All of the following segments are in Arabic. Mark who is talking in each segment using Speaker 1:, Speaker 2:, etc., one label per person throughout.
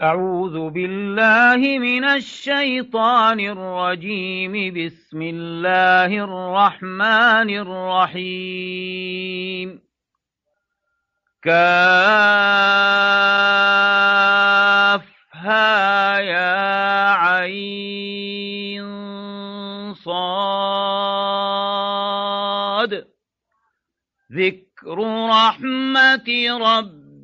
Speaker 1: أعوذ بالله من الشيطان الرجيم. بسم الله الرحمن الرحيم. كافها يا عين صاد. ذكر رحمة رب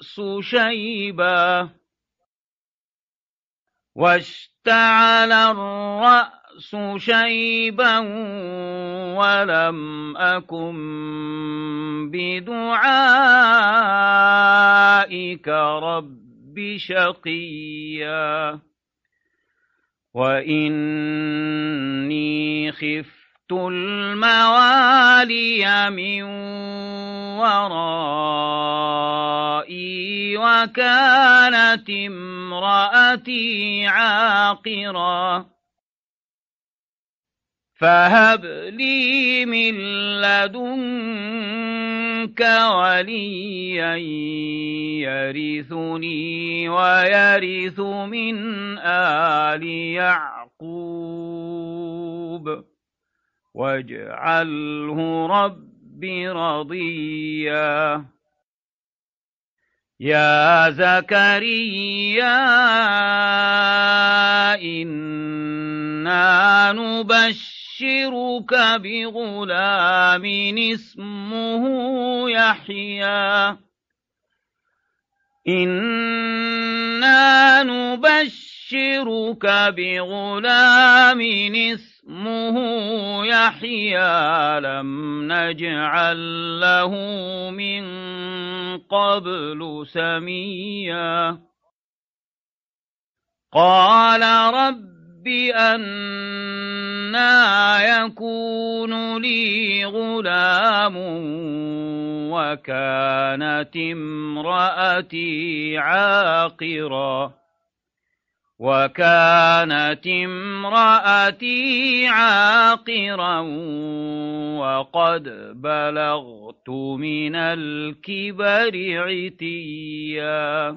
Speaker 1: الرأس شيبا واشتعل الرأس شيبا ولم أكن بدعائك رب شقيا وإني خفت الموالي من ورائي وكانت امرأتي عاقرا فهب لي من لدنك وليا يرثني ويرث من آل يعقوب واجعله رب رضيا. يا زكريا إنا نبشرك بغلام اسمه يحيى. إنا نبشرك بغلام اسمه يحيى لم نجعل له من قبل سميا قال رب أنا يكون لي غلام وكانت امرأتي عاقراً وكانت امرأتي عاقرا وقد بلغت من الكبر عتيا.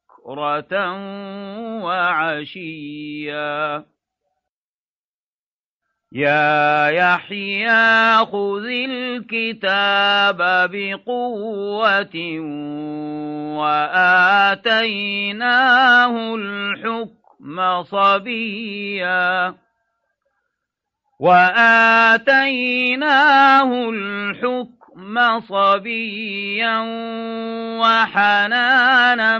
Speaker 1: وعشيا. يا يحيى خذ الكتاب بقوة وآتيناه الحكم صبيا. وآتيناه الحكم صبيا وحنانا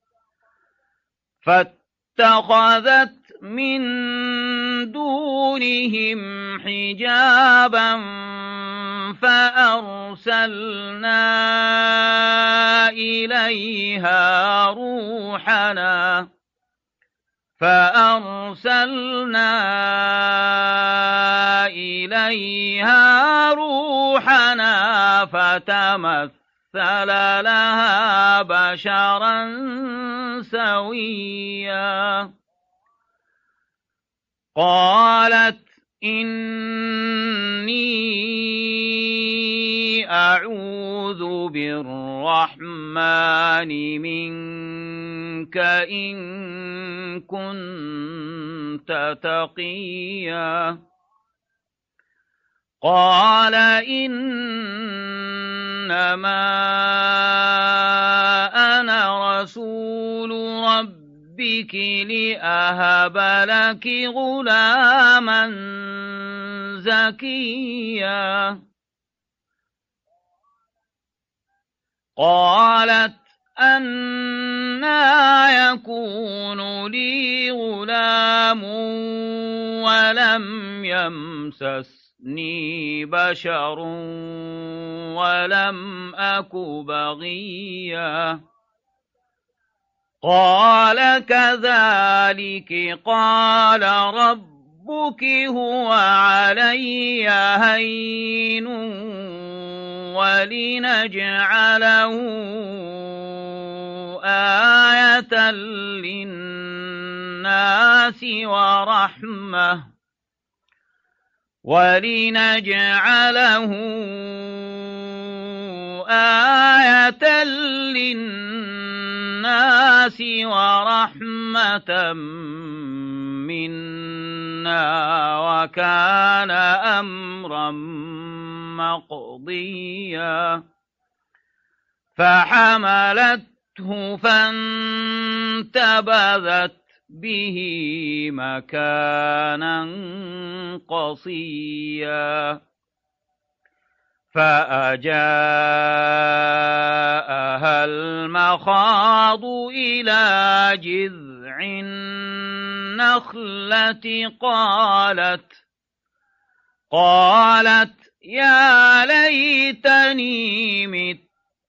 Speaker 1: فاتخذت من دونهم حجابا فأرسلنا إليها روحنا فأرسلنا إليها روحنا فتمثل لها بشرا سويا. قالت إني أعوذ بالرحمن منك إن كنت تقيا. قال إنما أنا رسول ربك لأهب لك غلاما زكيا. قالت أنا يكون لي غلام ولم يمسسني بشر ولم أك بغيا. قال كذلك قال ربك هو علي هين ولنجعله آية للناس ورحمة. ولنجعله آية للناس ورحمة منا وكان أمرا مقضيا فحملته فانتبذت به مكانا قصيا. فأجاءها المخاض إلى جذع النخلة قالت قالت يا ليتني مت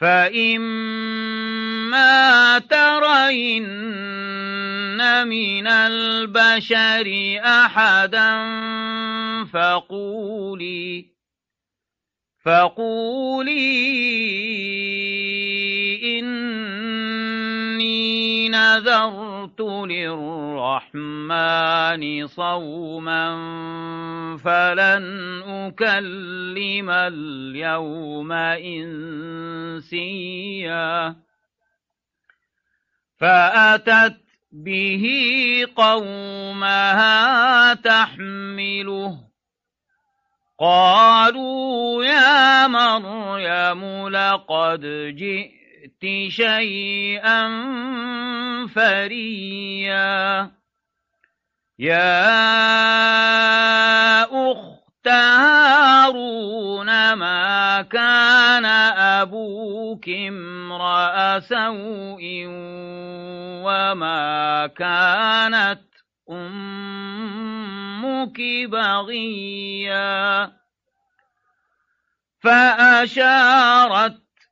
Speaker 1: فإما ترين من البشر أحدا فقولي فقولي إني نذرت للرحمن صوما فلن أكلم اليوم إنسيا فأتت به قومها تحمله قالوا يا مريم لقد جئت شيئا فريا. يا أخت هارون ما كان أبوك امرأ سوء وما كانت أمك بغيا؟ فأشارت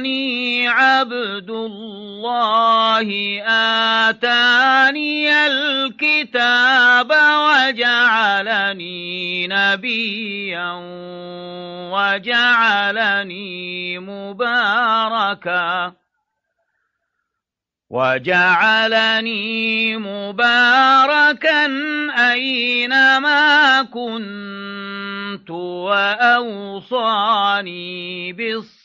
Speaker 1: إني عبد الله آتاني الكتاب وجعلني نبيا وجعلني مباركا وجعلني مباركا أينما كنت وأوصاني بالصلاة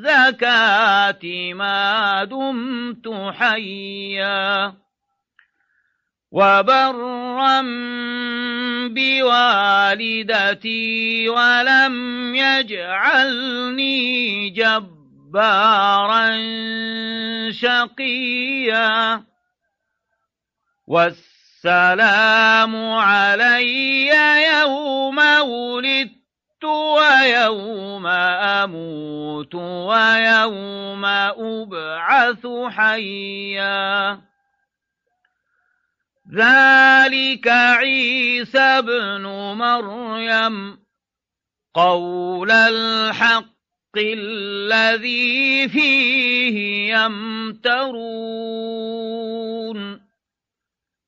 Speaker 1: والزكاة ما دمت حيا وبرا بوالدتي ولم يجعلني جبارا شقيا والسلام علي يوم ولدت ويوم أموت ويوم أبعث حيا. ذلك عيسى بن مريم قول الحق الذي فيه يمترون.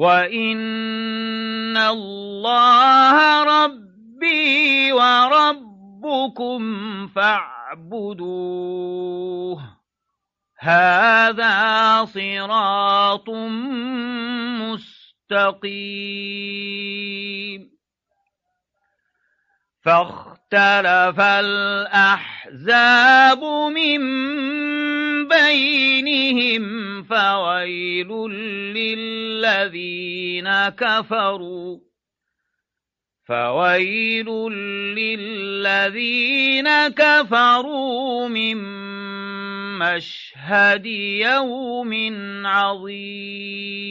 Speaker 1: وإن الله ربي وربكم فاعبدوه هذا صراط مستقيم فاختلف الأحزاب من بينهم فويل للذين كفروا فويل للذين كفروا من مشهد يوم عظيم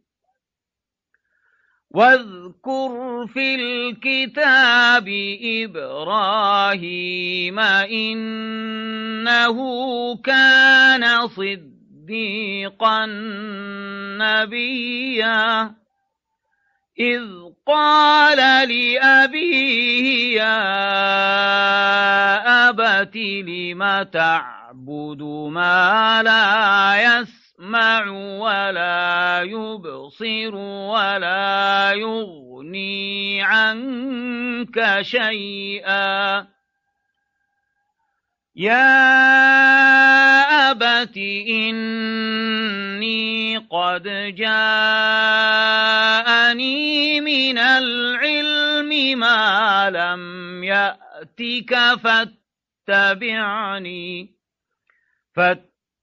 Speaker 1: واذكر في الكتاب إبراهيم إنه كان صديقا نبيا. إذ قال لأبيه يا أبت لم تعبد ما لا يسر يسمع ولا يبصر ولا يغني عنك شيئا. يا أبت إني قد جاءني من العلم ما لم يأتك فاتبعني فاتبعني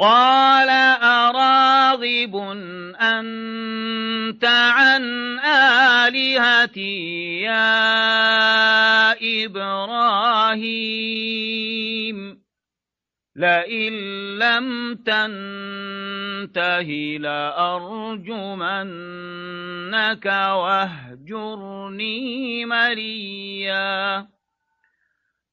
Speaker 1: قال أراغب أنت عن آلهتي يا إبراهيم؟ لئن لم تنته لأرجمنك وأهجرني مليا.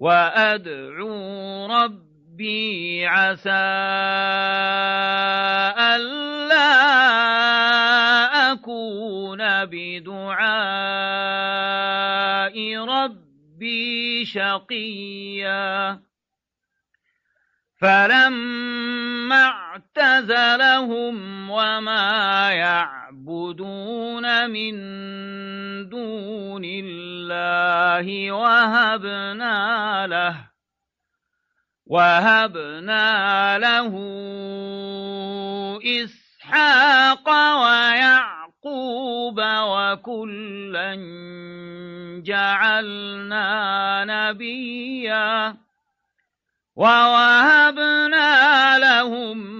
Speaker 1: وأدعو ربي عسى ألا أكون بدعاء ربي شقيا. فلما اعتزلهم وما يعبدون من دون الله وهبنا له وهبنا له إسحاق ويعقوب وكلا جعلنا نبيا ووهبنا لهم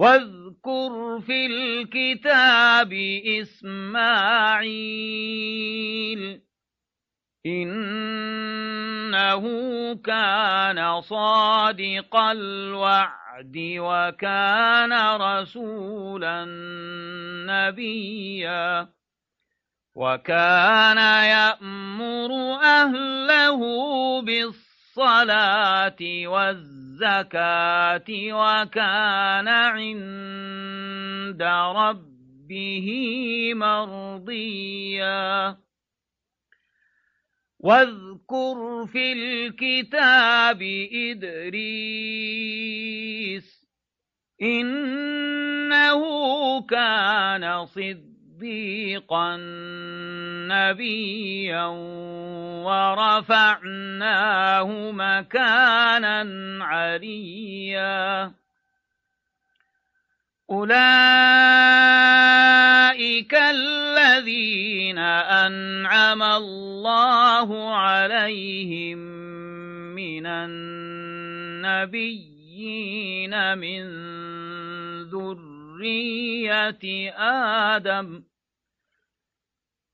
Speaker 1: واذكر في الكتاب إسماعيل إنه كان صادق الوعد وكان رسولا نبيا وكان يأمر أهله بالصلاة والزكاة وكان عند ربه مرضيا. واذكر في الكتاب إدريس إنه كان صدقا صديقا نبيا ورفعناه مكانا عليا. أولئك الذين أنعم الله عليهم من النبيين من ذرية آدم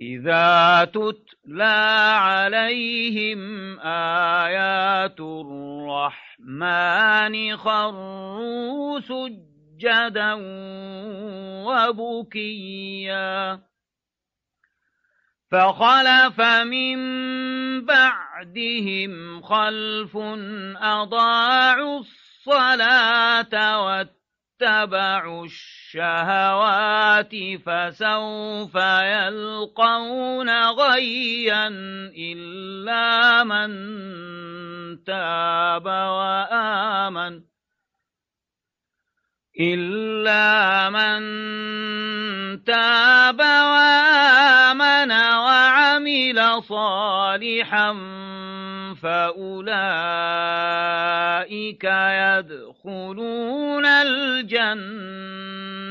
Speaker 1: إذا تتلى عليهم آيات الرحمن خروا سجدا وبكيا فخلف من بعدهم خلف أضاعوا الصلاة واتبعوا الشهوات فسوف يلقون غيا إلا من تاب وآمن إلا من تاب وآمن وعمل صالحا فأولئك يدخلون الجنة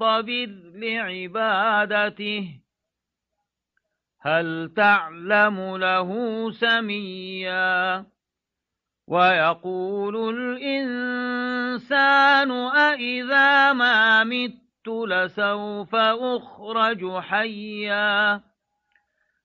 Speaker 1: واصطبر لعبادته. هل تعلم له سميا؟ ويقول الإنسان أإذا ما مت لسوف أخرج حيا؟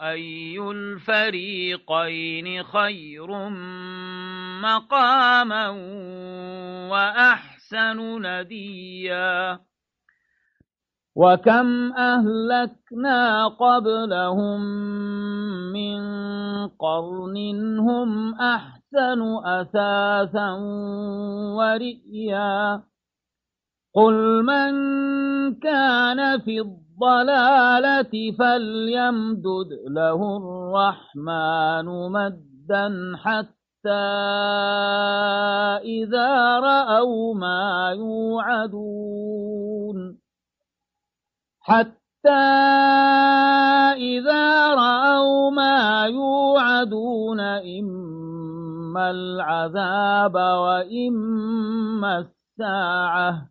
Speaker 1: أي الفريقين خير مقاما وأحسن نديا وكم أهلكنا قبلهم من قرن هم أحسن أثاثا ورئيا قل من كان في الضلالة فليمدد له الرحمن مدا حتى إذا رأوا ما يوعدون حتى إذا رأوا ما يوعدون إما العذاب وإما الساعة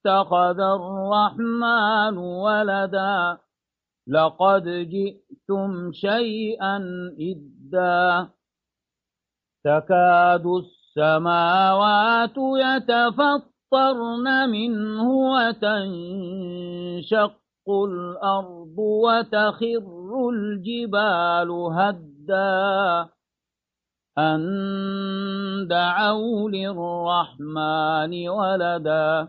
Speaker 1: اتخذ الرحمن ولدا لقد جئتم شيئا إدا تكاد السماوات يتفطرن منه وتنشق الأرض وتخر الجبال هدا أن دعوا للرحمن ولدا